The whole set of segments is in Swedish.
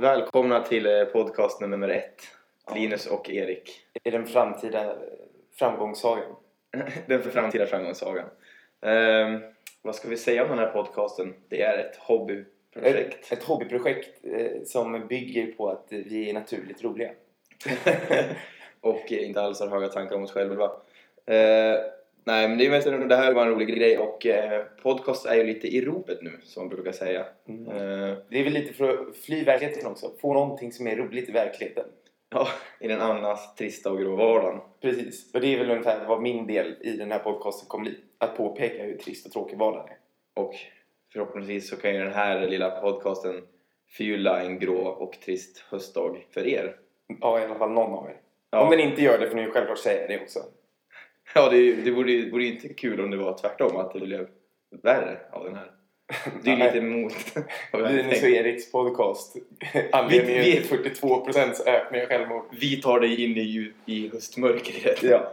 välkomna till eh, podcast nummer ett. Linus och Erik. I den framtida framgångssagan. Den för framtida framgångssagan. Ehm, vad ska vi säga om den här podcasten? Det är ett hobbyprojekt. Ett, ett hobbyprojekt eh, som bygger på att vi är naturligt roliga. och inte alls har höga tankar om oss själva. Eh, nej, men det, är mest, det här var en rolig grej och eh, podcast är ju lite i ropet nu, som man brukar säga. Mm. Eh, Det är väl lite för att fly verkligheten också. Få någonting som är roligt i verkligheten. ja, I den annars trista och grå vardagen. Precis. Och det är väl ungefär vad min del i den här podcasten kommer bli. Att påpeka hur trist och tråkig vardagen är. Och förhoppningsvis så kan ju den här lilla podcasten förgylla en grå och trist höstdag för er. Ja, i alla fall någon av er. Ja. Om den inte gör det får ni ju självklart säga det också. Ja, det, det vore vore inte kul om det var tvärtom, att det blev värre av den här. Det är ju lite emot vad jag hade Linus och tänkt. Eriks podcast. Anledningen Vi- vi- till 42% ökning av självmord. Vi tar dig in i, ju- i höstmörkret. Ja.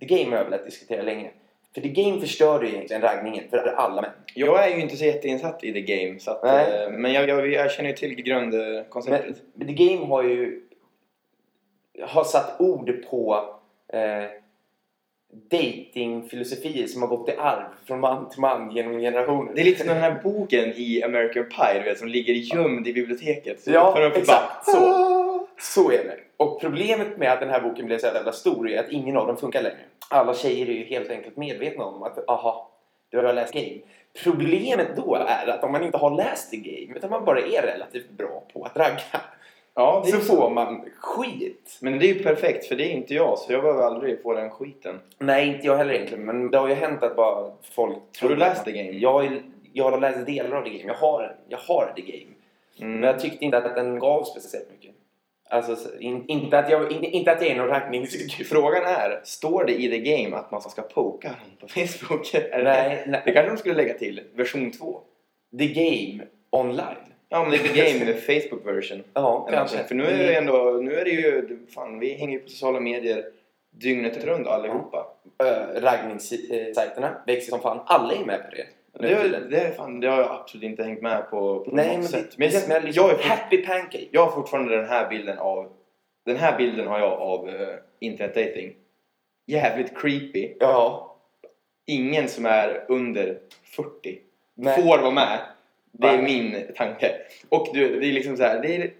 The Game har jag velat diskutera länge. För The Game förstörde ju egentligen raggningen för alla män. Jag är ju inte så jätteinsatt i the game, så att, Nej. eh, men jag, jag, jag känner ju till grundkonceptet. men The Game har ju har satt ord på eh, datingfilosofier som har gått i arv från man till man genom generationer. Det är lite som den här boken i American Pie, du vet, som ligger gömd i biblioteket. Så Ja, exakt. bara, Så. Så är det. Och problemet med att den här boken blev så jävla stor är att ingen av dem funkar längre. Alla tjejer är ju helt enkelt medvetna om att aha, du har läst Game. Problemet då är att om man inte har läst The Game utan man bara är relativt bra på att ragga Ja, så så. får man skit. Men det är ju perfekt, för det är inte jag, så jag behöver aldrig få den skiten. Nej, inte jag heller egentligen. Men det har ju hänt att bara folk Har du läst The Game? Jag, har- jag har läst delar av The Game. Jag har, jag har The Game. Mm. Men jag tyckte inte att den gav speciellt mycket. Alltså, så- in, inte, att jag, in, inte att jag är någon raggningsgud. Frågan är, står det i the game att man ska poka honom på Facebook? Nej, nej. Det kanske de skulle lägga till, version 2. The Game online. Ja, men det är the game med Facebook version. Ja, kanske. För nu är det ändå, nu är det ju, fan vi hänger ju på sociala medier dygnet runt allihopa. Äh, raggningssajterna växer som fan. Alla är med på det. Det, är- det, är fan, det har jag absolut inte hängt med på, på Nej, något men sätt. det, Men det jag, jag, jag är, Happy Pancake. jag har fortfarande den här bilden av, den här bilden har jag av uh, internetdating. Jävligt creepy. Ja. Ingen som är under 40 Nej. får vara med. Det är min tanke. Och du, det är liksom så här, det är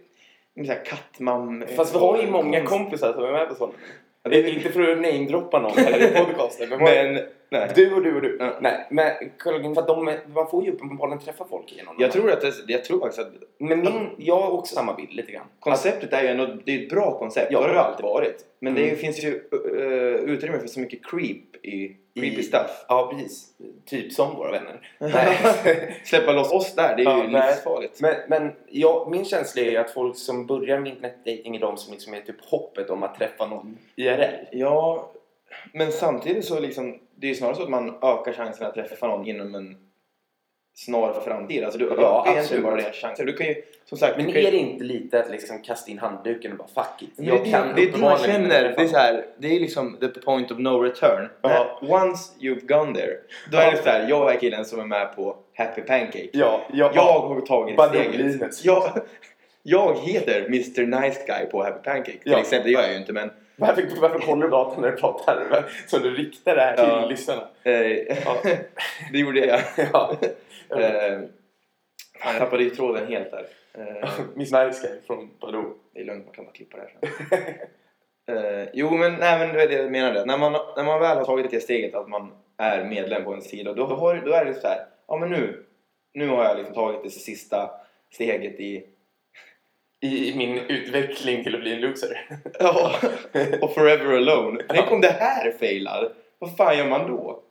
sån här kattmam... Fast vi har ju många kompisar som är med på sådana. Ja, Det det- är inte för att namedroppa någon här i podcasten. Men, Men, nej. du och du och du. Ja. Nej, men kolla, för att de, man får ju uppenbarligen träffa folk genom Jag tror att det, jag tror faktiskt att Men min, jag har också samma bild lite grann. konceptet är ju ändå, det är ett bra koncept. Ja. Det har det alltid varit. Men det Mm. finns ju uh, utrymme för så mycket creep i creepy I- stuff. Ja, precis. Typ som våra vänner. Släppa loss oss där, det är Ja, ju nej. livsfarligt. Men, men ja, min känsla är ju att folk som börjar med internetdating är de som liksom är typ hoppet om att träffa någon IRL. Ja, men samtidigt så liksom, det är ju snarare så att man ökar chansen att träffa någon inom en snar framtid. Alltså du Ja, ökar egentligen absolut. bara dina chanser. Du kan ju, som sagt, Men kan ju, är det inte lite att liksom kasta in handduken och bara fuck it? Men det, är det, det är man känner, det är så här, det är liksom the point of no return. Ja. Once you've gone there, då är det så här, jag är killen som är med på Happy Pancake. Ja, ja, Jag har tagit steget. Jag, jag heter Mr Nice Guy på Happy Pancake till Ja. exempel. Det gör jag ju inte men Varför, varför håller du datorn när du pratar? Så du riktar det här till Ja. lyssnarna. eh, Ja. det gjorde jag. ja. Eh, fan, jag tappade ju tråden helt där. Eh, Miss Nice Guy från Badoo. det är lugnt, man kan bara klippa det här sen. Jo men, nej, men det är det jag menade. När man, när man väl har tagit det steget att man är medlem på en sida då, har, då är det så här, ja men nu, nu har jag liksom tagit det sista steget i I, min utveckling till att bli en loser. Ja, och forever alone. Tänk om det här failar. Vad fan gör man då?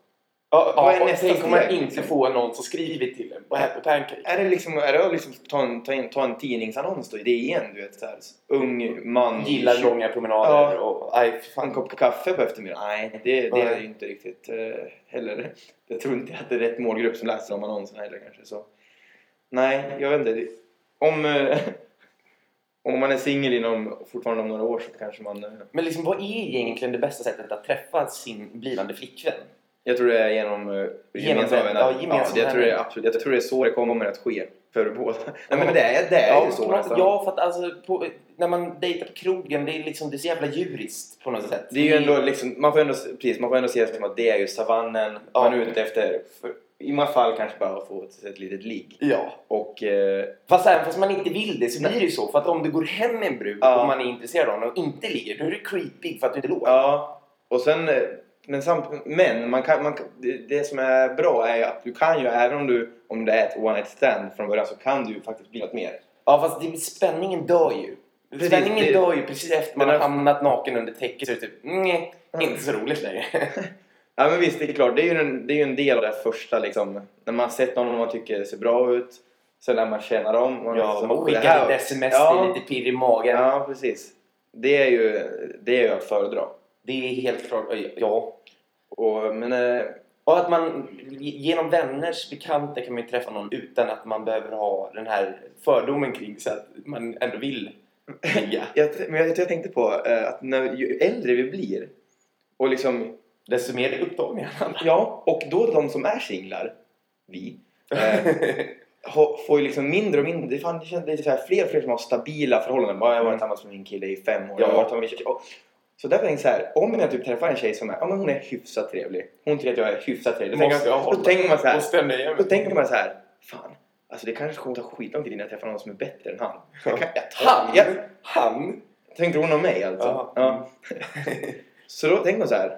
Ja, Vad är ja, nästa tänk om man inte får någon som skriver till en på Happy Pancake. Är det liksom, är det liksom ta, en, ta, en, ta en tidningsannons då i DN? Du vet, så här, ung man. Gillar tjugo- långa promenader Ja. och... Aj, fy En fan. kopp kaffe på eftermiddagen? Nej, det, det är ju inte riktigt eh, heller. Jag tror inte att det är rätt målgrupp som läser om annonserna heller kanske. Så. Nej, jag vet inte. Om, eh, om man är singel inom fortfarande om några år så kanske man... eh, Men liksom, vad är egentligen det bästa sättet att träffa sin blivande flickvän? Jag tror det är genom uh, gemensamma vänner. Ja, gemensamma jag, tror det är absolut, jag tror det är så det kommer att ske för båda. Nej, men det är, det är ju så nästan. Ja, för att alltså, på, när man dejtar på krogen, det är liksom det är så jävla djuriskt på något sätt. Det är ju ändå liksom, man får ändå, precis, man får ändå se det som att det är ju savannen. Ja. Man är ute efter, för, i många fall kanske bara få ett, ett litet ligg. Ja. Och eh, Fast även fast man inte vill det så blir det ju så. För att om du går hem med en brud Ja. och man är intresserad av honom och inte ligger, då är det creepy för att du inte låg. ja, och sen, eh, men, samt, men man kan, man, det, det som är bra är ju att du kan ju, även om du, om det är ett one night stand från början så kan du faktiskt bli något mer. Ja, fast det, spänningen dör ju. Precis, spänningen det- dör ju precis efter man Den har hamnat naken under täcket så är det typ, nej, inte så roligt längre. Ja men visst, det är klart. Det är ju en, det är en del av det första liksom. När man har sett någon och man tycker ser bra ut. Sen när man känner dem. Man ja, liksom, man "Oh, skickar lite sms, Ja. lite pirr i magen. Ja, precis. Det är ju, det är ju att föredra. Det är helt klart, ja. Och, men eh, Och att man genom vänners bekanta kan man ju träffa någon utan att man behöver ha den här fördomen kring sig att man ändå vill ligga. jag, men jag, jag tänkte på eh, att när, ju äldre vi blir och liksom, Desto mer upptagningar man ja, och då de som är singlar, vi, eh, får ju liksom mindre och mindre, fan, det känns lite så här, fler och fler som har stabila förhållanden. Bara jag har varit tillsammans med min kille i fem år. Ja. Jag har varit med, och, så därför tänkte jag så här, om jag typ träffar en tjej som är, ja men hon är hyfsat trevlig. Hon tycker att jag är hyfsat trevlig. Då Måste jag då tänker man så här, då tänker man så här, fan, alltså det kanske kommer ta skitlång tid innan jag träffar någon som är bättre än han. Jag kan, jag Han? Jag, Han? Tänker hon om mig alltså? Ja. Så då tänker man så här,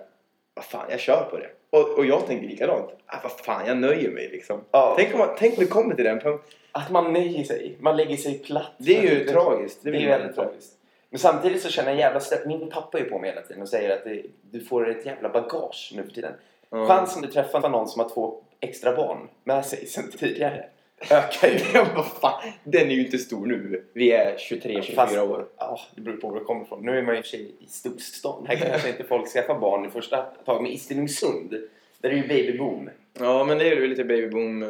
vad fan, jag kör på det. Och, och jag tänker likadant. Ah, vad fan, jag nöjer mig liksom. Ja. Tänk, om man, tänk om det kommer till den punkten. Att man nöjer sig. Man lägger sig platt. Det är ju tragiskt. Det, vill är väldigt tragiskt. Men samtidigt så känner jag jävla släpp. Min pappa är på mig hela tiden och säger att det, du får ett jävla bagage nu för tiden. Ja. Chansen du träffar någon som har två extra barn med sig sen tidigare ökar ju. Vad fan, den är ju inte stor nu. Vi är 23-24 Fast- år. Ja, det beror på var det kommer ifrån. Nu är man i och för sig i storstan. Här kanske inte folk skaffar barn i första taget. Men i Stenungsund, där är ju babyboom. Ja, men det är väl lite babyboom. eh,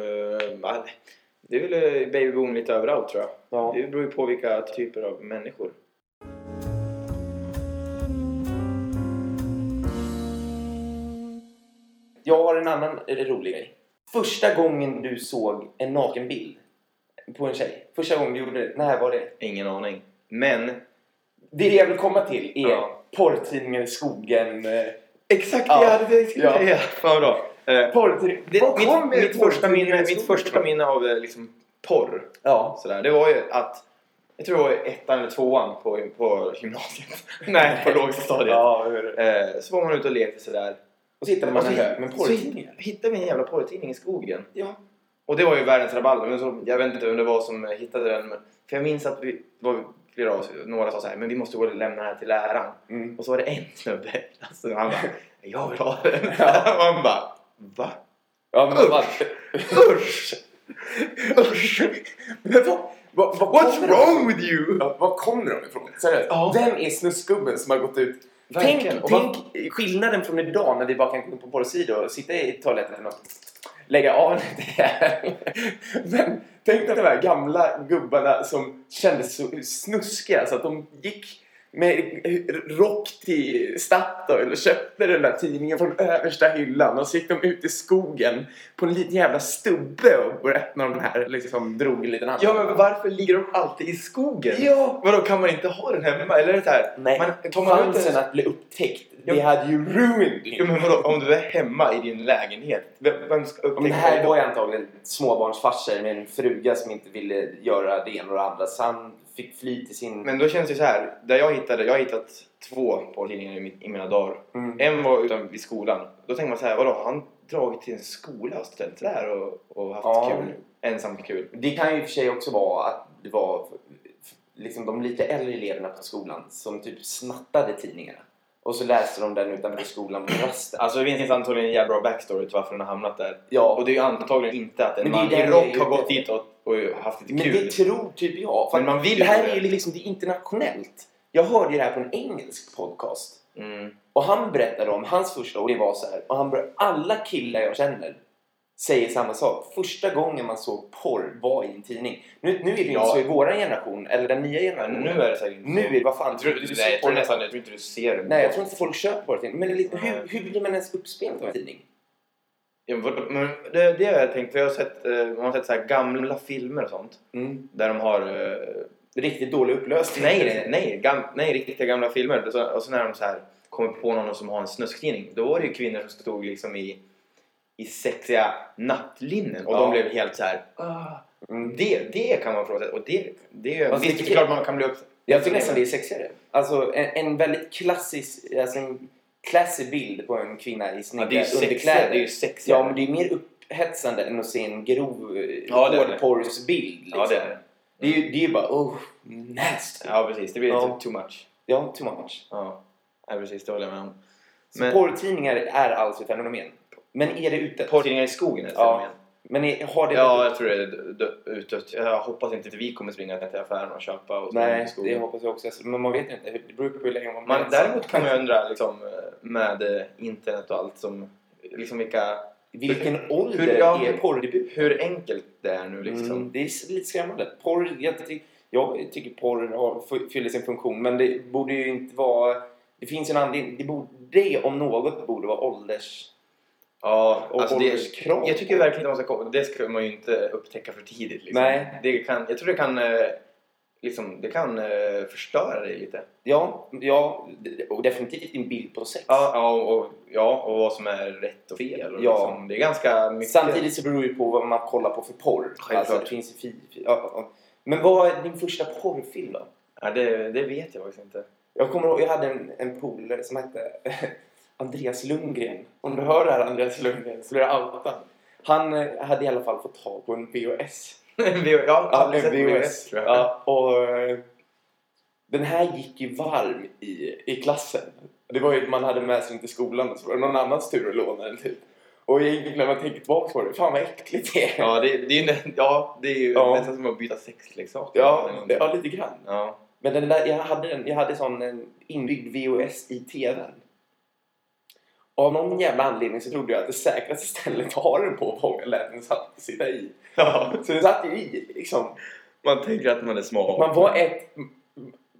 Det är väl eh, babyboom lite överallt tror jag. Ja. Det beror ju på vilka typer av människor. Jag har en annan rolig grej. Första gången du såg en nakenbild på en tjej. Första gången du gjorde det. När var det? Ingen aning. Men Det jag vill komma till är Ja. porrtidningen Skogen. eh, Exakt, Ja. jag hade skulle Ja. säga. Fan vad bra. Eh, Porrtidning. det, mitt, mitt, första minne, mitt Skogen första minne av eh, liksom, porr, Ja. sådär, det var ju att jag tror det var i ettan eller tvåan på, på gymnasiet. Nej, på lågstadiet. Ja? Eh, så var man ute och lekte sådär. Och så hittade man Och en hög med så porrtidningar. hittade vi en jävla porrtidning i skogen. Ja. Och det var ju världens rabalder. Men så, jag vet inte vem det var som hittade den. Men, för jag minns att vi var flera av oss, några sa så här, men vi måste gå och lämna den här till läraren. Mm. Och så var det en snubbe alltså, han bara, jag vill ha den. Ja. Och man bara, va? Ja, men. Usch! Usch! Men vad... vad, vad What's wrong with you? Ja, Var kommer de ifrån? Seriöst. Ja. Vem är snusgubben som har gått ut? Verkligen. Tänk, Och tänk skillnaden från idag när vi bara kan gå in på porrsidor och sitta i toaletten och lägga av lite här. Men tänk att de här gamla gubbarna som kändes så snuskiga så att de gick med rock till Statoil och köpte den där tidningen från översta hyllan och så gick de ut i skogen på en liten jävla stubbe och började öppna de här liksom drog en liten annan. Ja, men varför ligger de alltid i skogen? Ja! Vadå, kan man inte ha den hemma? Eller är det så här, Nej, man, tar man ut chansen den, att bli upptäckt, det hade ju ruined ja, men vadå, om du är hemma i din lägenhet, vem, ska upptäcka det här var ju antagligen småbarnsfarsor med en fruga som inte ville göra det ena och det andra. Så han fick fly till sin... Men då känns det så här, där jag hittade, jag har hittat två porrtidningar i, min- i mina dagar. Mm. En var utan vid skolan. Då tänker man så här, vadå, har han dragit till en skola och ställt där och, och haft Ja. kul? Ensamt kul. Det kan ju i och för sig också vara att det var liksom de lite äldre eleverna på skolan som typ snattade tidningarna. Och så läste de den utanför skolan på rasten. Alltså det finns antagligen en jävla bra backstory till varför den har hamnat där. Ja, Och det är ju antagligen inte att en man i rock har gått dit och, och haft lite men kul. det tror typ jag. För Men man vill det här är ju liksom det är internationellt. Jag hörde ju det här på en engelsk podcast. Mm. Och han berättade om hans första och det var så här. Och han började, alla killar jag känner säger samma sak. Första gången man såg porr var i en tidning. Nu, nu är det ju inte Ja. så i vår generation, eller den nya Men generationen. nu är det säkert Nu är det, vad fan. Tror, du- du nej, jag tror nästan jag tror inte du ser det. Nej, jag tror inte folk köper porr. Men lite, hur, hur blir man ens uppspelt av en tidning? Ja, men det, det har jag tänkt, för jag har sett, eh, man har sett så här gamla filmer och sånt. Mm. Där de har... eh, Riktigt dålig upplösning. nej, nej, nej, gam, nej, riktiga gamla filmer. Och så, och så när de så här kommer på någon som har en snusktidning. Då var det ju kvinnor som stod liksom i, i sexiga nattlinnen. Och Ja. de blev helt så här. Ah, Mm. det, det kan man ifrågasätta. Och det, det, Fast visst, det- är klart man kan bli upp... Jag tycker nästan det är sexigare. Alltså en, en väldigt klassisk, alltså en classy bild på en kvinna i Ja, snygga sexigare. underkläder. Det är ju sexigare. Ja, men det är mer upphetsande än att se en grov Ja, det är det. hårdporrsbild. Liksom. Ja, det är det. Det är ju det är bara oh, nasty. Ja, precis. Det blir Ja. lite too much. Ja, too much. Ja, ja precis. Det håller jag med om. Så Men- porrtidningar är alltså ett fenomen. Men är det ute? Porrtidningar i skogen är ett Ja. fenomen. Men är, har det Ja, jag tror det är dö- dö- utdött. Jag hoppas inte att vi kommer springa till affären och köpa och Nej, det hoppas jag också. Men man vet inte. Det beror på hur länge man... Man, däremot kan man undra liksom, med eh, internet och allt som... Liksom vilka, Vilken Hur- ålder hur- ja, är porrdebut? hur enkelt det är nu liksom. Mm, det är lite skrämmande. Porr, jag, jag tycker porr har, fyller sin funktion, men det borde ju inte vara... Det finns en anledning. Det, borde, det om något borde vara ålders... Ja, Och alltså det, jag tycker verkligen att man ska komma. Det ska man ju inte upptäcka för tidigt. Liksom. Nej. Det kan, jag tror det kan, eh, liksom, det kan eh, förstöra dig lite. Ja, ja, och definitivt din bild på sex. Ja, ja, och, ja, och vad som är rätt och fel. Och Ja. liksom, det är ganska mycket... Samtidigt så beror det ju på vad man kollar på för porr. Självklart. Alltså, finns fi, ja. Men vad är din första porrfilm då? Ja, det, det vet jag faktiskt inte. Jag kommer ihåg, jag hade en, en polare som hette Andreas Lundgren. Om du hör det här Andreas Lundgren så blir jag outad. Han eh, hade i alla fall fått tag på en VHS. ja, en VHS, tror jag. Ja, och eh, den här gick ju varm i, i klassen. Det var ju man hade med sig den till skolan och så var det någon annans tur att låna den typ. Och egentligen när man tänker tillbaka på det, fan vad äckligt det är. Ja, det, det är ja, det är ju Ja. nästan som att byta sexleksaker. Ja, det, ja lite grann. ja. Men den där, jag hade, den, jag hade sån en inbyggd VHS i TVn. Av någon jävla anledning så trodde jag att det säkraste stället att ha den på var om jag lät den satt, sitta i. ja. Så den satt ju i liksom. Man tänker att man är smart. Man var ett...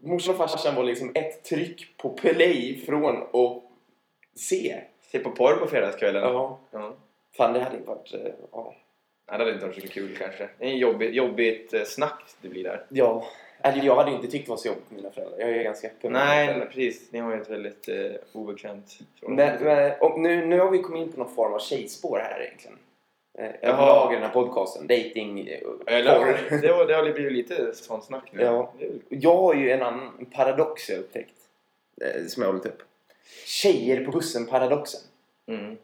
Morsan och farsan var liksom ett tryck på play från att se. Se på porr på fredagskvällen. Ja. Ja. Fan, det hade inte varit... eh, Ja. Nej, det hade inte varit så kul kanske. Det är jobbigt, jobbigt eh, snack det blir där. ja. Eller jag hade inte tyckt det var så jobbigt med mina föräldrar. Jag är ganska öppen med mina Nej, föräldrar. precis. Ni har ju ett väldigt eh, obekvämt Men, men, och nu, nu har vi kommit in på någon form av tjejspår här egentligen. Eh. Överlag i den här podcasten. Dating, eh, Eller, porr. det, har, det har blivit lite sånt snack nu. Ja. Det är väl- Jag har ju en annan en paradox jag upptäckt. eh, Som jag hållit upp. Tjejer på bussen-paradoxen. Mm.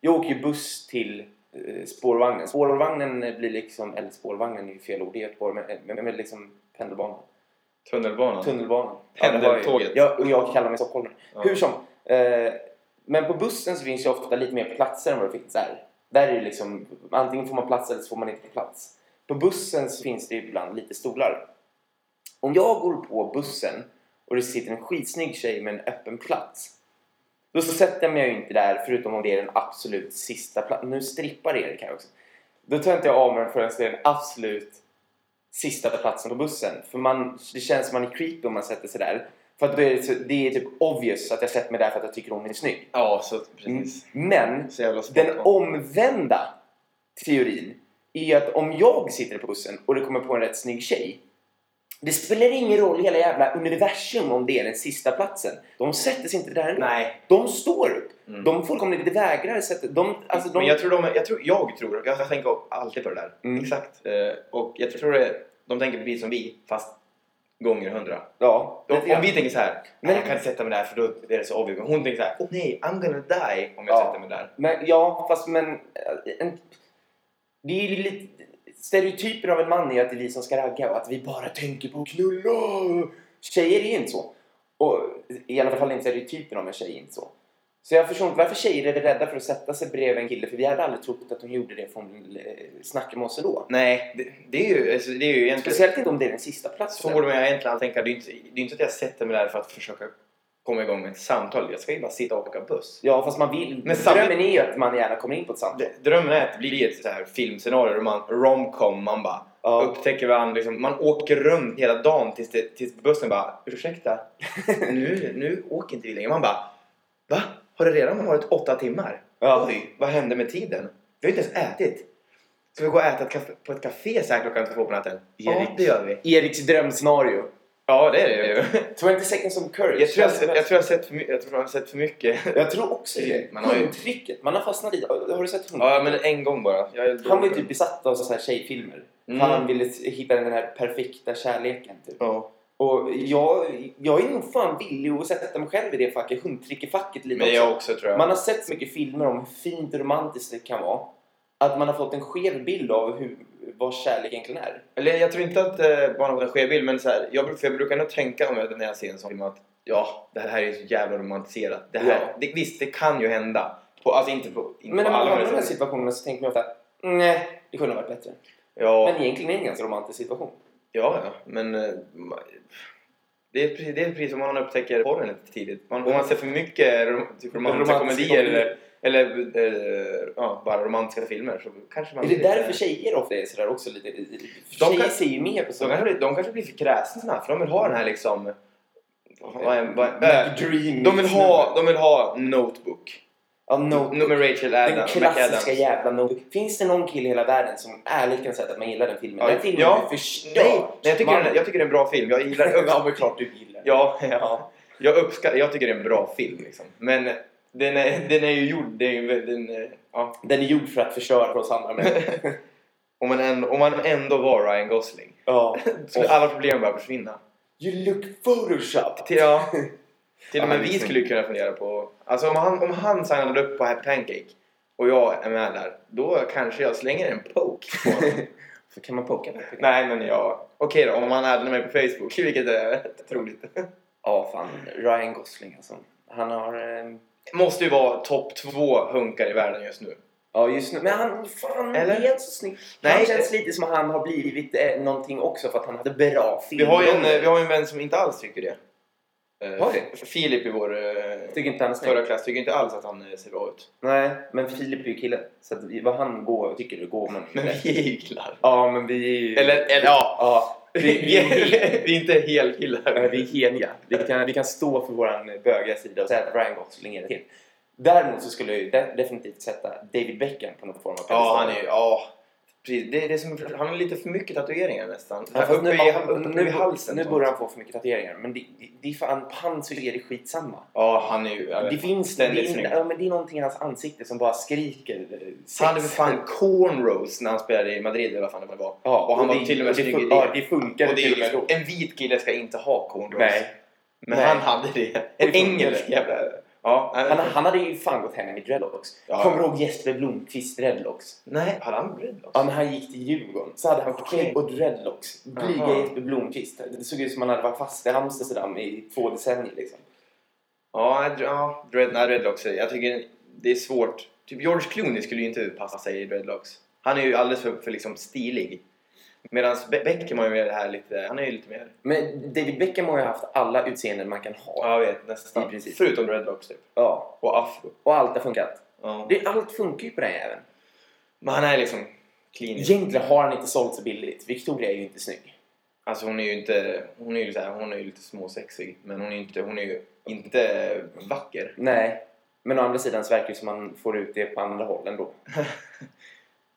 Jag åker ju buss till eh, spårvagnen. Spårvagnen blir liksom, eller spårvagnen är ju fel ord i Göteborg, men, men, men liksom pendelbanan. Tunnelbanan. Tunnelbanan. Pendeltåget. Ja, och jag kallar mig stockholmare. Ja. Hur som. Eh, men på bussen så finns ju ofta lite mer platser än vad det finns där. Där är det liksom, antingen får man plats eller så får man inte plats. På bussen så finns det ibland lite stolar. Om jag går på bussen och det sitter en skitsnygg tjej med en öppen plats. Då så sätter jag mig ju inte där förutom om det är den absolut sista platsen. Nu strippar Erik här också. Då tar inte jag av mig den förrän det är den absolut sista platsen på bussen. För man, det känns som man är creepy om man sätter sig där. För att då är det, det är typ obvious att jag sätter mig där för att jag tycker hon är snygg. Ja, så precis. Men Så den omvända teorin är att om jag sitter på bussen och det kommer på en rätt snygg tjej. Det spelar ingen roll i hela jävla universum om det är den sista platsen. De sätter sig inte där ändå. Nej. De står upp. Mm. De fullkomligt vägrar sätta... De, alltså de, Men jag tror, de, jag tror, jag tror, jag tänker alltid på det där. Mm. Exakt. Eh, och jag tror det, de tänker precis som vi, fast gånger hundra. ja, om grann. vi tänker så här, Men- jag kan inte sätta mig där för då är det så. Men hon tänker så här, åh nej, I'm gonna die om jag Ja. sätter mig där. Men, ja, fast men... äh, En, det är ju lite... Stereotyper av en man är ju att det är vi som ska ragga och att vi bara tänker på att knulla. Tjejer är ju inte så. Och i alla fall inte stereotypen av en tjej är inte så. Så jag förstår inte varför tjejer är rädda för att sätta sig bredvid en kille för vi hade aldrig trott att de gjorde det från eh, snacka med oss då. Nej, det, det är ju, alltså, det är ju egentligen... Speciellt inte om det är den sista platsen. Så borde man ju egentligen tänka. Det är, inte, det är inte att jag sätter mig där för att försöka komma igång med ett samtal. Jag ska ju bara sitta och åka buss. Ja, fast man vill... Men Drömmen är ju att man gärna kommer in på ett samtal. Drömmen är att det blir ett så här filmscenario där man romcom, man bara Ja. upptäcker varandra. Liksom, man åker runt hela dagen tills, det, tills bussen bara ursäkta, nu, nu åker inte vi längre. Man bara va? Har det redan varit åtta timmar? Ja. Oj, vad hände med tiden? Vi har inte ens ätit. Ska vi gå och äta på ett café så här klockan två på natten? Ja, Erik. det gör vi. Eriks drömscenario. Ja, det är det ju. 20 seconds of courage. Jag tror jag, jag, tror jag, sett för jag tror jag har sett för mycket. Jag tror också det. Man har ju- Hundtricket. Man har fastnat i. Har du sett hundtricket? Ja, men en gång bara. Jag Han var ju typ besatt av så här tjejfilmer. Mm. Han ville hitta den här perfekta kärleken. Typ. Ja. Och jag, jag är nog fan villig att sätta mig själv i det facket, hundtrickefacket lite Men också. jag också tror jag. Man har sett så mycket filmer om hur fint och romantiskt det kan vara. Att man har fått en skev bild av hur, vad kärlek egentligen är. Eller jag tror inte att eh, man har en skev bild, men så här, jag, för jag brukar nog tänka om jag, när jag ser en sån film att ja, det här är så jävla romantiserat. Det här, Ja. det, visst, det kan ju hända. På, alltså inte på, inte Men på när man hamnar i de här situationerna så tänker man ofta nej, det kunde ha varit bättre. Ja, Men egentligen är det en ganska romantisk situation. ja, ja, men eh, det är, precis, det är precis som man upptäcker porren lite tidigt. Man, om man ser för mycket rom, typ romantiska komedier. eller, eller eh, ja, bara romantiska filmer så kanske man Är det blir därför tjejer ofta är sådär också lite... De tjejer kan- ser ju mer på De sådana kanske, blir, de kanske blir för kräsna för de vill ha den här liksom... Vad är, vad, äh, Dream. de, vill ha, de vill ha Notebook. Ja, no, No, med Rachel den Adam, klassiska jävla no. Finns det någon kille i hela världen som ärligt kan säga att man gillar den filmen? Ja, den filmen ja. är förstörd. Nej, jag, tycker Man- den, jag tycker det är en bra film. Jag gillar ja, men klart du gillar. ja, ja. Jag uppskattar, jag tycker det är en bra film liksom. Men den är, den är ju gjord, det är den, är- ja. Den är gjord för att förstöra för oss andra människor. om, man ändå, om man ändå var Ryan Gosling ja. skulle alla problem bara försvinna. You look photoshopped. Till, ja, till och med Ja, vi skulle kunna fundera på... Alltså om han, om han signade upp på Happy Pancake och jag är med där, då kanske jag slänger en poke på honom. Så kan man poka det. Nej men jag... Okej då, om han addar mig på Facebook, vilket är troligt. Ja, fan. Ryan Gosling alltså. Han har... Eh... Måste ju vara topp två hunkar i världen just nu. Ja, just nu. Men han fan, Eller? är helt så snygg. Nej, han känns lite som att han har blivit eh, någonting också för att han hade bra Vi film. har ju en, vi har en vän som inte alls tycker det. Eh, Har vi? Filip i vår eh, Tycker inte han är förra klass tycker inte alls att han eh, ser bra ut. Nej, men Filip är ju kille. Så att vi, vad han går tycker det går man Men vi är ju killar. Ja, men vi är ju... Eller, eller ja, Ja, vi, vi, vi, är, är, vi är inte helkillar. vi är heliga. Vi kan, vi kan stå för våran bögiga sida och säga att Ryan Gosling är det. Däremot så skulle jag ju de- definitivt sätta David Beckham på någon form av Ja, pedestal. han är ju... Ja, precis. Det, det är som, han har lite för mycket tatueringar nästan. Ja, uppe, nu, i, uppe nu, i halsen. nu och börjar sånt. han få för mycket tatueringar. Men det, det, det är fan, på så är det skitsamma. Ja, han är ju... Det finns det, är, ja, men det är någonting i hans ansikte som bara skriker sex. Han hade för fan cornrows när han spelade i Madrid eller vad fan det var. Ja, och han var det, till och med snygg i det. Ja, det funkar Och det till och med en vit kille ska inte ha cornrows. Nej. Men Nej. han hade det. En Och engelsk jävla... Ja, Han, han hade ju fan gått hem med dreadlocks. Ja. Kommer du ihåg Jesper Blomqvist dreadlocks? nej, hade han dreadlocks? Ja, när han gick till Djurgården så hade han skägg och dreadlocks. Blyga Aha. Jesper Blomqvist. Det såg ut som han hade varit fast i Amsterdam i två decennier liksom. Ja, ja dread, nej, dreadlocks. Jag tycker det är svårt. Typ George Clooney skulle ju inte passa sig i dreadlocks. Han är ju alldeles för, för liksom stilig. Medan Be- Beckham ju mer det här lite... Han är ju lite mer... Men David Beckham har ju haft alla utseenden man kan ha. Ja, jag vet. Nästan. I princip. Förutom dreadlocks typ. Ja. Och afro. Och allt har funkat. Ja. Det, allt funkar ju på den jäveln. Men han är liksom klinisk. Egentligen har han inte sålt så billigt. Victoria är ju inte snygg. Alltså hon är ju inte... Hon är ju, så här, hon är ju lite småsexig. Men hon är ju inte, hon är ju inte vacker. Nej. Men å andra sidan så verkar det som man får ut det på andra håll ändå.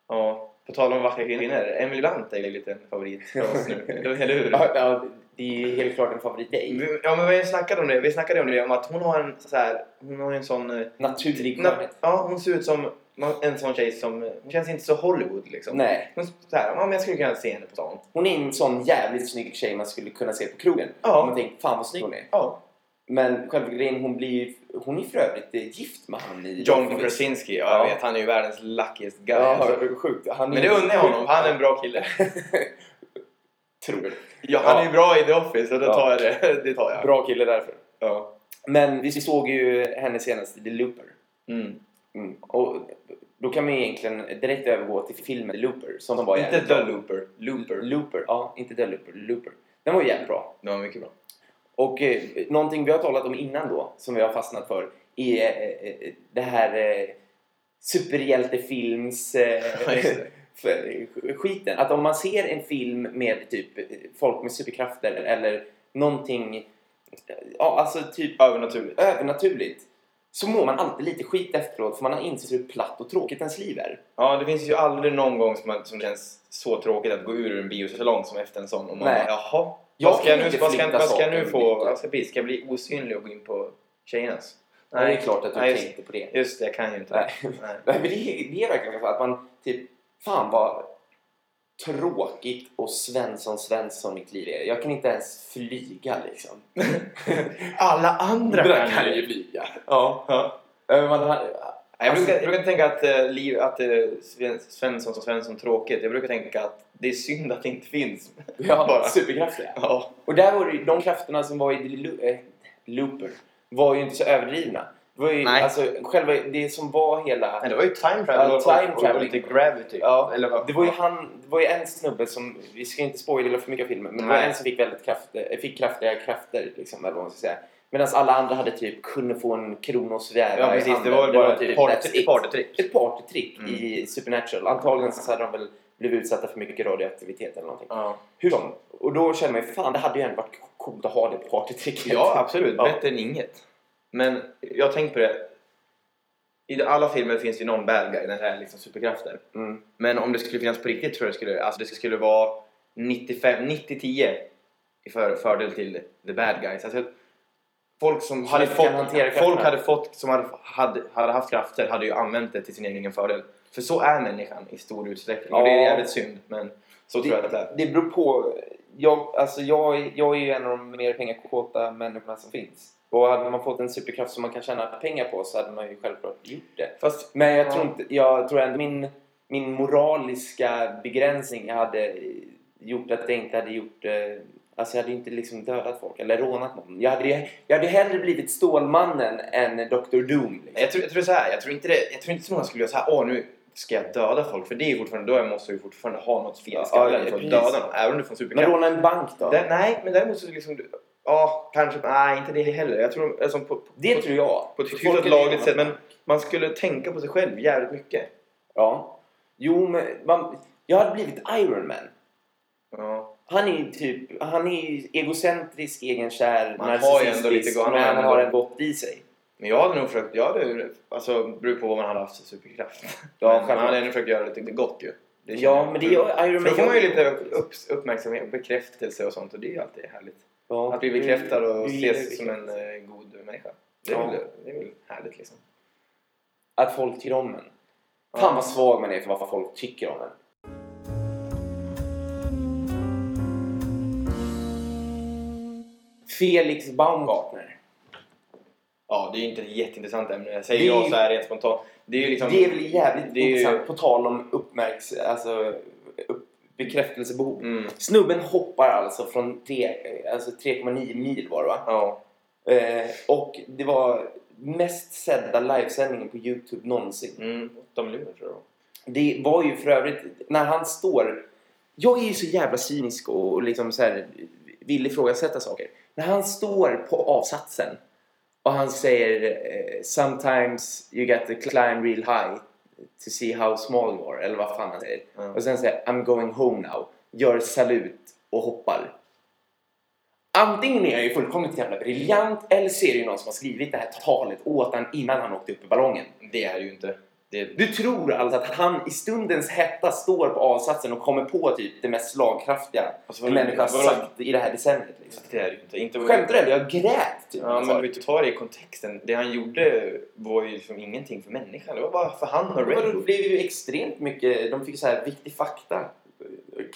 Ja. På tal om vackra kvinnor. Emily Blunt är ju lite en favorit för oss nu. Eller hur? Ja, ja, det är ju helt klart en favorit dig. Ja men vi snackade om det, vi snackade om det om att hon har en så här, hon har en sån... eh, Naturlig na, ja hon ser ut som en sån tjej som, hon känns inte så Hollywood liksom. Nej. Hon, så här, ja men jag skulle kunna se henne på stan. Hon är en sån jävligt snygg tjej man skulle kunna se på krogen. Ja. Om man tänker, fan vad snygg hon är. Ja. Men själva grejen, hon blir hon är för övrigt eh, gift med han i John. Krasinski, ja, Ja. jag vet han är ju världens luckiest guy. Ja, alltså. sjukt. Han är Men det undrar jag honom, han är en bra kille. Tror. Ja, han är ju bra i The Office och då Ja. tar jag det. det tar jag. Bra kille därför. Ja. Men vi såg ju henne senast i The Looper. Mm. Mm. Och då kan vi egentligen direkt övergå till filmen The Looper. Som var Inte The bra. Looper, Looper. Looper. Ja, inte The Looper. Looper. Den var ju jävligt bra. Det var mycket bra. Och eh, någonting vi har talat om innan då, som vi har fastnat för, är eh, eh, det här eh, superhjältefilms... Eh, för- skiten. Att om man ser en film med typ eh, folk med superkrafter eller någonting, ja alltså typ Övernaturligt. övernaturligt. så mår man alltid lite skit efteråt för man har insett hur platt och tråkigt ens liv är. Ja, det finns ju aldrig någon gång som, man, som känns så tråkigt att gå ur en biosalong som efter en sån. Och man Nej. bara, jaha, Jag ska kan nu, vad ska, vad ska nu få? mycket. Vad ska jag bli? Ska jag bli osynlig och gå in på tjejernas? Nej. Det är klart att du Nej, tänkte på det. just det, jag kan ju inte. Nej. Nej. Men det, är, det är verkligen så att man typ, fan vad tråkigt och Svensson Svensson mitt liv är. Jag kan inte ens flyga liksom. Alla andra Andra kan ju flyga. Ja. Ja. Man Jag Alltså, brukar, jag brukar tänka att, uh, liv, att uh, Svensson som Svensson tråkigt. Jag brukar tänka att det är synd att det inte finns. ja, Bara. superkraftiga. Ja. Och där var det, de krafterna som var i The eh, Looper var ju inte så överdrivna. Det var ju, Nej. alltså, själva det som var hela... Men det var ju time travel Ja, time och, och lite gravity. Ja, Eller vad? det var ju han, det var ju en snubbe som, vi ska inte spoila för mycket av filmen, men det var Nej. en som fick väldigt krafter, fick kraftiga krafter liksom, eller vad man ska säga. Medan alla andra hade typ kunde få en kronosfjära Ja, i precis. Det var, det var typ ett partytrick. Ett partytrick Mm. i Supernatural. Antagligen så hade de väl blivit utsatta för mycket radioaktivitet eller någonting. Ja. Hur som. Och då kände man ju, fan det hade ju ändå varit coolt att ha det partytricket. ja, absolut. Ja. Bättre än inget. Men jag har tänkt på det. I alla filmer finns det ju någon bad guy, den här liksom superkrafter. Mm. Men om det skulle finnas på riktigt tror jag det skulle, alltså det skulle vara 95, 90-10 i för, fördel till the bad guys. Alltså, folk som hade fått, folk hade fått, som hade, hade, hade haft krafter hade ju använt det till sin egen fördel. För så är människan i stor utsträckning. Och det är Ja. jävligt synd, men så tror jag att det är. Det beror på. Jag, alltså jag, jag är ju en av de mer pengakåta människorna som finns. Och hade man fått en superkraft som man kan tjäna pengar på så hade man ju självklart gjort det. Fast, Men jag Ja. tror inte, jag tror ändå min, min moraliska begränsning hade gjort att jag inte hade gjort eh, Alltså jag hade inte liksom dödat folk eller rånat någon. Jag hade, jag hade hellre blivit Stålmannen än Dr. Doom. Liksom. jag, tror, jag tror så här, jag tror inte det, jag tror inte så många skulle göra så här, åh nu ska jag döda folk. För det är ju fortfarande, då måste du fortfarande ha något fel i skallen ja, för att döda någon. Även om du får en Men råna en bank då? Det, nej, men däremot så liksom, du- ja, kanske, nej inte det heller. Jag tror, alltså, på, på, det på, tror jag. på ett hyfsat lagligt sätt. Men man skulle tänka på sig själv jävligt mycket. Ja. Jo, men man, jag hade blivit Iron Man. Ja. Han är ju typ, han är ju egocentrisk, egenkär, Man har ju ändå lite narcissistisk, men han har en gott i sig. Men jag hade nog försökt, jag hade, alltså beror på vad man hade haft för superkraft. Ja, men man hade ändå försökt göra lite gott ju. Det Ja, men det gör Iron För då får man ju lite upp, uppmärksamhet och bekräftelse och sånt och det är ju alltid härligt. Ja, Att bli du- bekräftad och du ses som en eh, god människa. Det är, Ja. väl, det är väl härligt liksom. Att folk tycker om en. Ja. Fan vad svag man är för varför folk tycker om en. Felix Baumgartner. Ja, det är ju inte ett jätteintressant ämne. Säger jag så här rent spontant. Det är ju liksom... det är väl jävligt det är ju- intressant på tal om uppmärks... Alltså, upp, bekräftelsebehov. Mm, Snubben hoppar alltså från alltså 3,9 mil var det va? ja. Eh, och det var mest sedda livesändningen på Youtube någonsin. Mm, 8 miljoner tror jag. Det var ju för övrigt, när han står... Jag är ju så jävla cynisk och och liksom så här, vill ifrågasätta saker. När han står på avsatsen och han säger eh, “Sometimes you got to climb real high to see how small you are” eller vad fan han säger. Ja. Och sen säger “I'm going home now” gör salut och hoppar. Antingen är han ju fullkomligt jävla briljant eller så är det ju någon som har skrivit det här talet åt han innan han åkte upp i ballongen. Det är det ju inte. Det, Du tror alltså att han i stundens hetta står på avsatsen och kommer på typ det mest slagkraftiga Alltså, en människa har sagt i det här decenniet. Liksom. det är inte. inte Skämtar du eller? Jag grät typ. Ja, men vi tar det i kontexten. Det han gjorde var ju liksom ingenting för människan. Det var bara för han och Red Det blev ju extremt mycket, de fick så här viktig fakta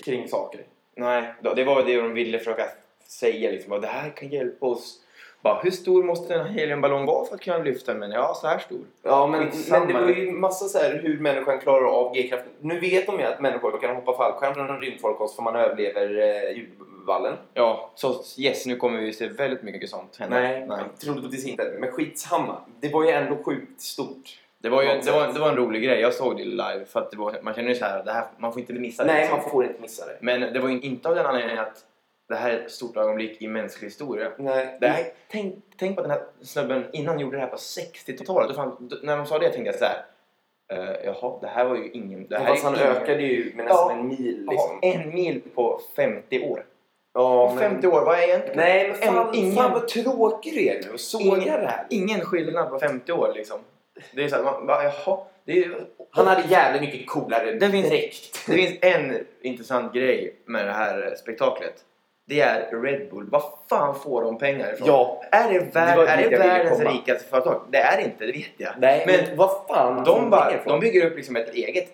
kring saker. Nej, det var det de ville försöka säga. Liksom, det här kan hjälpa oss. Bara, hur stor måste en heliumballong vara för att kunna lyfta en människa? Ja, så här stor. Ja, men, men det var ju massa så här hur människan klarar av G-kraften. Nu vet de ju att människor kan hoppa fallskärm från en rymdfarkost för man överlever eh, ljudvallen. Ja, så yes, nu kommer vi se väldigt mycket sånt hända. Nej, Nej. troligtvis inte. Men skitsamma. Det var ju ändå sjukt stort. Det var ju det var, det var en rolig grej. Jag såg det live för att det var, man känner ju så här, det här, man får inte missa det. Nej, liksom. man får inte missa det. Men det var ju inte av den anledningen att det här är ett stort ögonblick i mänsklig historia. Nej. Det här, tänk, tänk på att den här snubben innan gjorde det här på 60-talet. Då fan- då- När de sa det tänkte jag så här. Uh, jaha, det här var ju ingen... Det här Fast han ingen, ökade ju med nästan Ja. en mil Ja, liksom. en mil på 50 år. Ja, På 50 år, vad är egentligen... Nej, men fan, En- ingen- fan vad tråkig du är nu och sågar det här. Ingen skillnad på 50 år liksom. Det är såhär, jaha. Är, Han hade jävligt mycket coolare Det finns- direkt. det finns en intressant grej med det här spektaklet. Det är Red Bull. Vad fan får de pengar ifrån? Ja. Är det, Det vär, var är det världens rikaste företag? Det är det inte, det vet jag. Nej, men, Men vad fan De, bara, de bygger upp liksom ett eget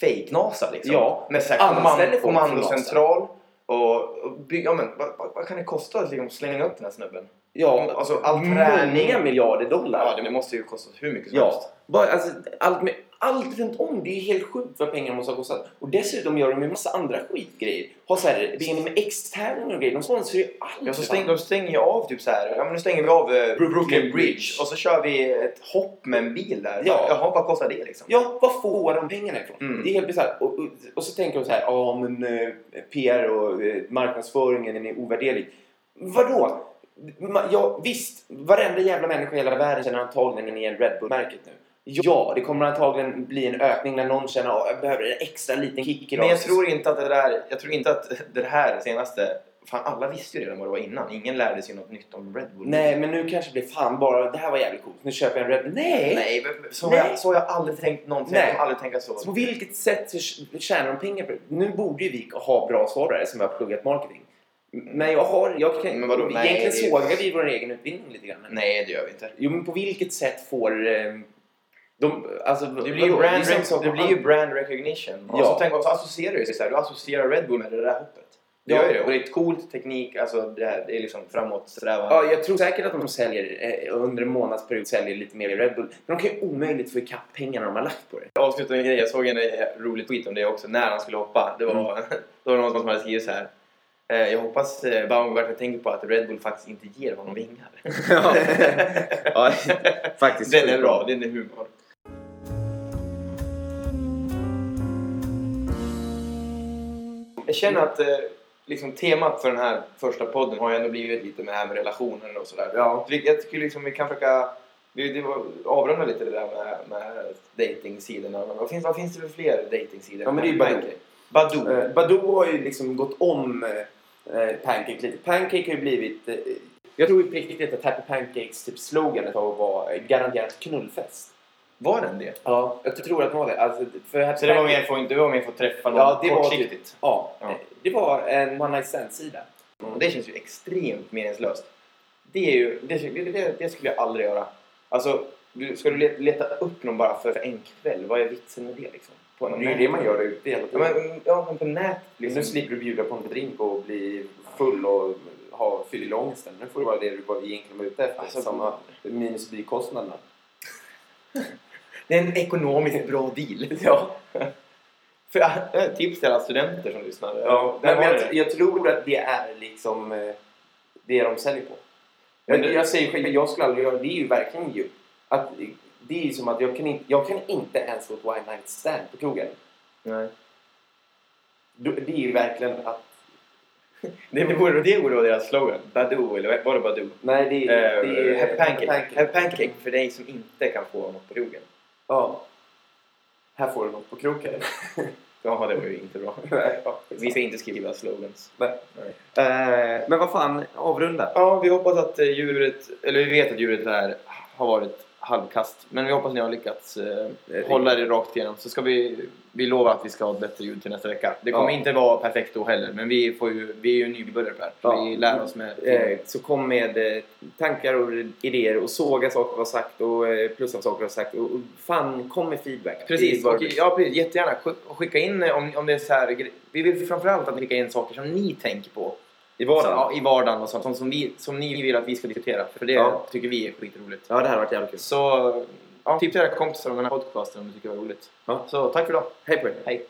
fake-NASA liksom. Ja. Med så här folk kommandocentral. Och, och bygg, ja, men, vad, vad, vad kan det kosta att liksom slänga upp den här snubben? Ja, Alltså, all många träning. miljarder dollar. Ja, det måste ju kosta hur mycket som Ja, helst. bara, alltså, allt, med, allt runt om. Det är helt sjukt vad pengar måste ha kostat. Och dessutom gör de en massa andra skitgrejer. Har så här BMX-tävlingar och grejer. De sponsrar ju allt. Ja, så stäng, de stänger ju av typ så här. Ja, men nu stänger vi av eh, Brooklyn Bridge. Bridge och så kör vi ett hopp med en bil där. Ja. Jaha, vad kostar det liksom? Ja, vad får de pengarna ifrån? Mm. Det är helt bisarrt. Och, och, och så tänker de så här, ja men eh, PR och eh, marknadsföringen den är ovärderlig. Vadå? Ja, visst, varenda jävla människa i hela världen känner antagligen igen Red Bull-märket nu. Ja, det kommer antagligen bli en ökning när någon känner att jag behöver en extra liten kick idag. Men jag tror inte att det där, jag tror inte att det här senaste, fan alla visste ju redan vad det var innan. Ingen lärde sig något nytt om Red Bull. Nej, men nu kanske det blir fan bara, det här var jävligt coolt, nu köper jag en Red Bull. Nej! Nej, så, Nej. Har jag, så har jag aldrig tänkt någonsin. Nej. Jag kommer aldrig tänka så. Så på vilket sätt tjänar de pengar på det? Nu borde ju vi ha bra svarare som har pluggat marketing. Men jag har, jag kan, Men vadå? Nej, egentligen det är- sågar vi vår egen utbildning lite grann. Nej, det gör vi inte. Jo, men på vilket sätt får eh, de... Alltså, Det blir ju brand, det med blir ju brand recognition. Ja. så, tänk, så associerar du så här, du associerar Red Bull med det där hoppet. Det Ja. gör det. Och det är ett coolt teknik, alltså det, här, det är liksom framåtsträvan. Ja, jag tror säkert att de säljer, eh, under en månadsperiod säljer lite mer Red Bull. Men de kan ju omöjligt få ikapp pengarna de har lagt på det. Jag avslutar med en grej, jag såg en eh, rolig tweet om det också, när han skulle hoppa. Det var, då var det någon som hade skrivit så här. Eh, Jag hoppas eh, Baum verkligen tänker på att Red Bull faktiskt inte ger honom vingar. ja, ja, faktiskt. Den är bra, den är humor. Jag känner att eh, liksom, temat för den här första podden har ju ändå blivit lite med det här med relationer och sådär. Ja. Jag tycker liksom vi kan försöka vi, det var, avrunda lite det där med, med datingsidorna. Men Vad finns, vad finns det för fler datingsidor? Ja, men det är Badoo. Badoo. Badoo har ju liksom gått om eh, Pancake lite. Pancake har ju blivit... Eh, jag tror på riktigt att Happy Pancakes typ sloganet av att vara garanterat knullfest. Var den det? Ja, jag tror att det var det. Alltså, för Happy Så det var mer för, det var mer för att träffa någon Ja, det var kortsiktigt? typ, ja, Ja. det var en one night stand-sida. Och det känns ju extremt meningslöst. Det, är ju, det, det, det, skulle jag aldrig göra. Alltså, du, ska du leta, upp någon bara för en kväll? Vad är vitsen med det liksom? På Det är ju det man gör ute hela Ja, tiden. men, ja, men på nät Nu liksom. slipper du bjuda på en drink och bli full och ha fylleångesten. Nu får det vara det du var egentligen var ute efter. Alltså, samma minus bikostnaderna. Det är en ekonomiskt bra deal. Ja. För, äh, tips till alla studenter som lyssnar. Ja, men jag, jag tror att det är liksom eh, det de säljer på. Jag, jag säger själv, jag skulle aldrig göra det. är ju verkligen ju att det är ju som att jag kan inte, jag kan inte ens få ett one night stand på krogen. Nej. Det är ju verkligen att... Det borde, det borde vara deras slogan. Badoo, eller var det Badoo? Nej, det är, Eh, det är happy pancake. Happy pancake för dig som inte kan få något på krogen. Ja. Här får du något på kroken. Ja, det var ju inte bra. Nej, ja, Vi ska inte skriva slogans. Nej. Eh, men vad fan, avrunda. Ja, vi hoppas att eh, djuret, eller vi vet att djuret här har varit halvkast. Men vi hoppas ni har lyckats eh, det- hålla det rakt igenom. Så ska vi, vi lovar att vi ska ha ett bättre ljud till nästa vecka. Det kommer Ja. inte vara perfekt då heller, men vi, får ju, vi är ju nybörjare på det Ja. Vi lär oss med Eh, så kom med eh, tankar och idéer och såga saker vi har sagt och eh, plussa saker vi har sagt. Och, och fan, kom med feedback. Precis, och, ja, precis. jättegärna Skick- skicka in eh, om, om det är så här, Vi vill framförallt att ni skickar in saker som ni tänker på. I vardagen. Ja, I vardagen och sånt, sånt som, vi, som ni vill att vi ska diskutera. För det Ja. tycker vi är skitroligt. Ja, det här har varit jävligt kul. Så ja, tipsa era kompisar om den här podcasten om ni tycker det var roligt. Ja. Så tack för idag. Hej på er. Hej.